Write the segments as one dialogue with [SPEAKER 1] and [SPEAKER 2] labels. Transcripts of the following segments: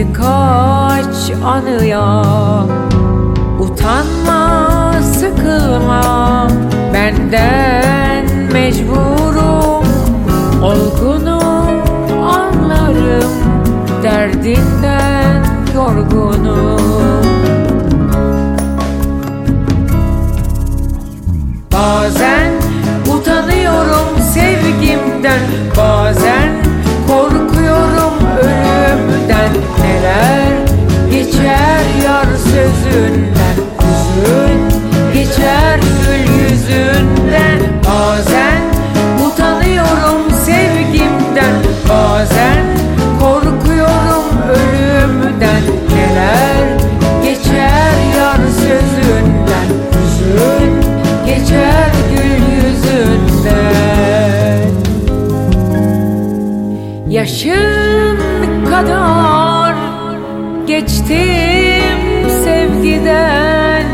[SPEAKER 1] birkaç anıya Utanma, sıkılma. Benden Yaşın kadar geçtim sevgiden.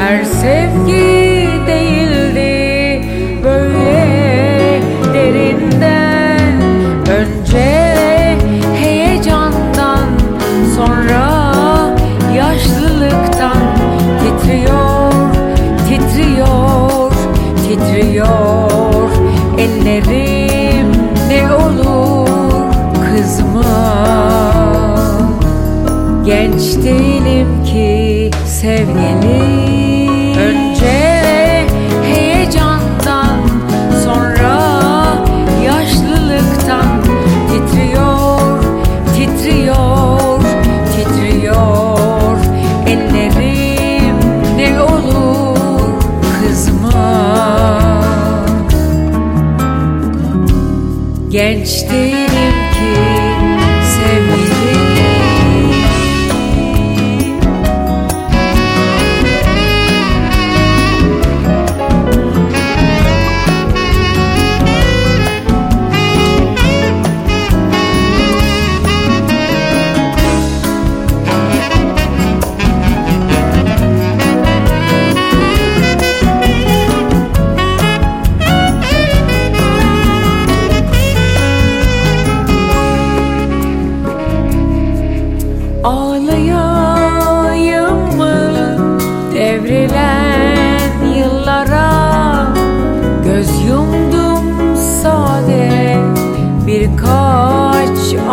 [SPEAKER 1] Her sevgi değildi böyle derinden. Önce heyecandan sonra yaşlılıktan. Titriyor, titriyor, titriyor ki sevgilim Önce heyecandan sonra yaşlılıktan. Titriyor, titriyor, titriyor. Ellerim ne olur kızma. Genç değilim ki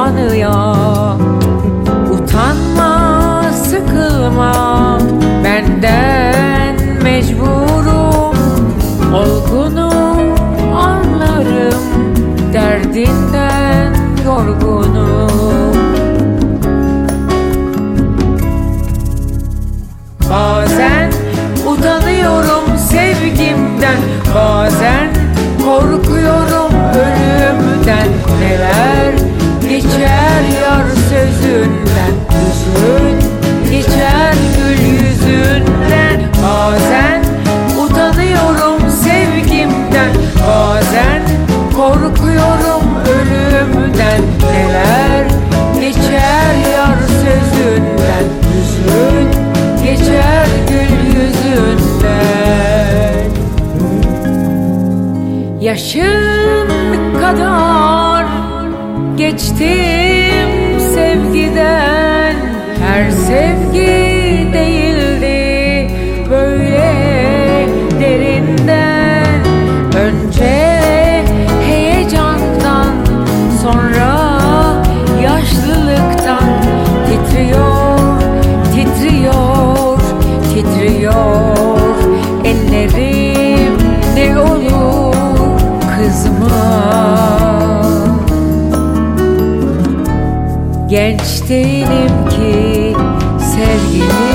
[SPEAKER 1] anıya Utanma, sıkılma. Benden mecburum. Olgunum, anlarım. Derdinden yorgunum geçer gül yüzünden. Bazen utanıyorum sevgimden. Bazen korkuyorum ölümden. Neler geçer yar sözünden. Hüzün geçer gül yüzünden. Yaşın kadar geçtim sevgiden Her sevgi değildi böyle derinden. Önce heyecandan sonra yaşlılıktan. Titriyor, titriyor, titriyor. Ellerim ne olur kızma Genç değilim ki ergue-me